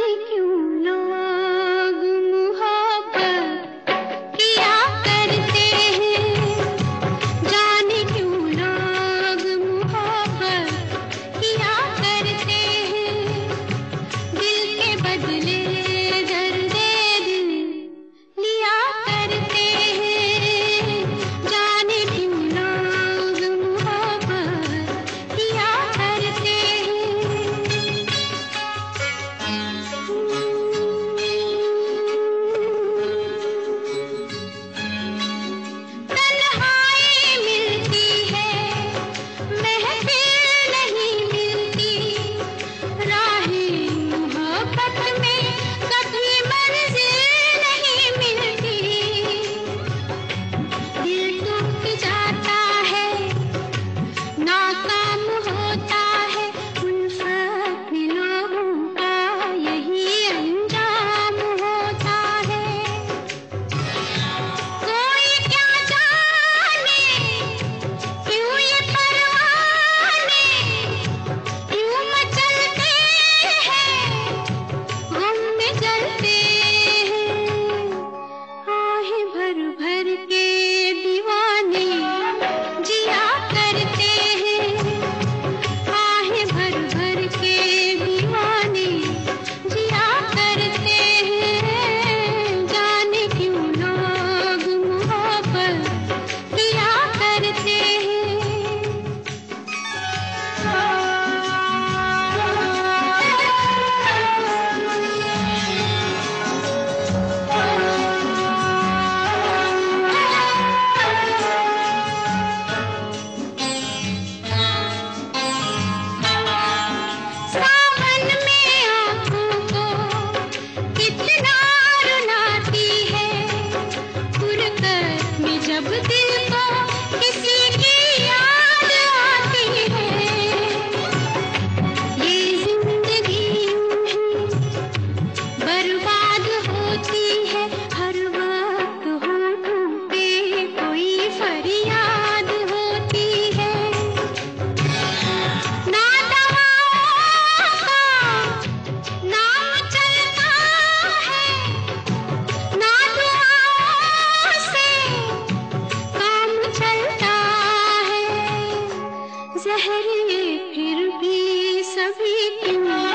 जाने क्यों जहरी फिर भी सभी तुम